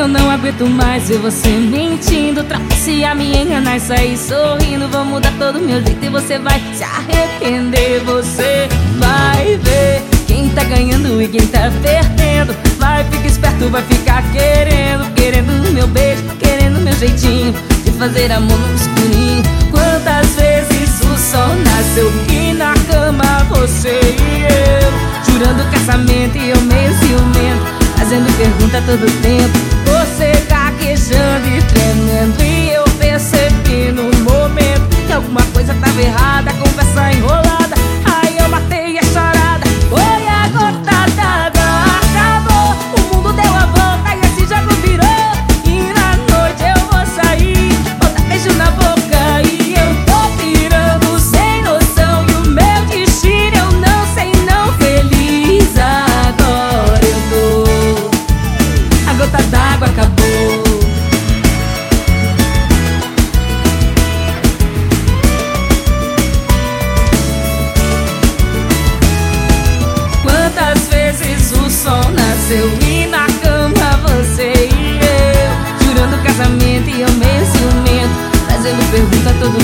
Eu não aguento mais ver você mentindo. Trapacear, me enganar e sair sorrindo. Vou mudar todo meu jeito e você vai se arrepender. Você vai ver quem tá ganhando e quem tá perdendo. Vai, fica esperto, vai ficar querendo. Querendo meu beijo, querendo meu jeitinho De fazer amor no escurinho. Quantas vezes o sol nasceu e na cama você e eu? Jurando casamento e eu meio ciumento Fazendo pergunta todo tempo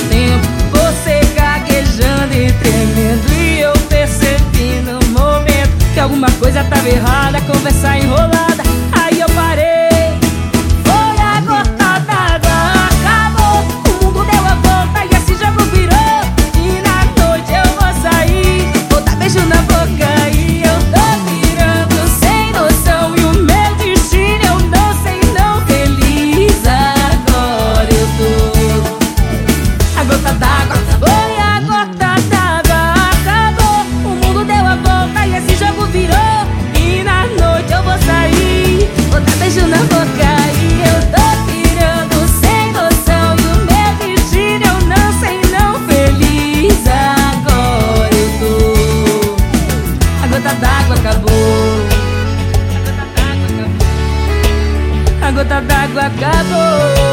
tempo Você gaguejando e tremendo. E eu percebi no momento Que alguma coisa tava errada Conversar enrolada a gota d'água acabou. O mundo deu a volta e esse jogo virou. E na noite eu vou sair, vou dar beijo na boca e eu tô pirando sem noção. E o meu destino eu não sei, não. Feliz agora eu tô. A gota d'água acabou, A gota d'água acabou. A gota d'água acabou.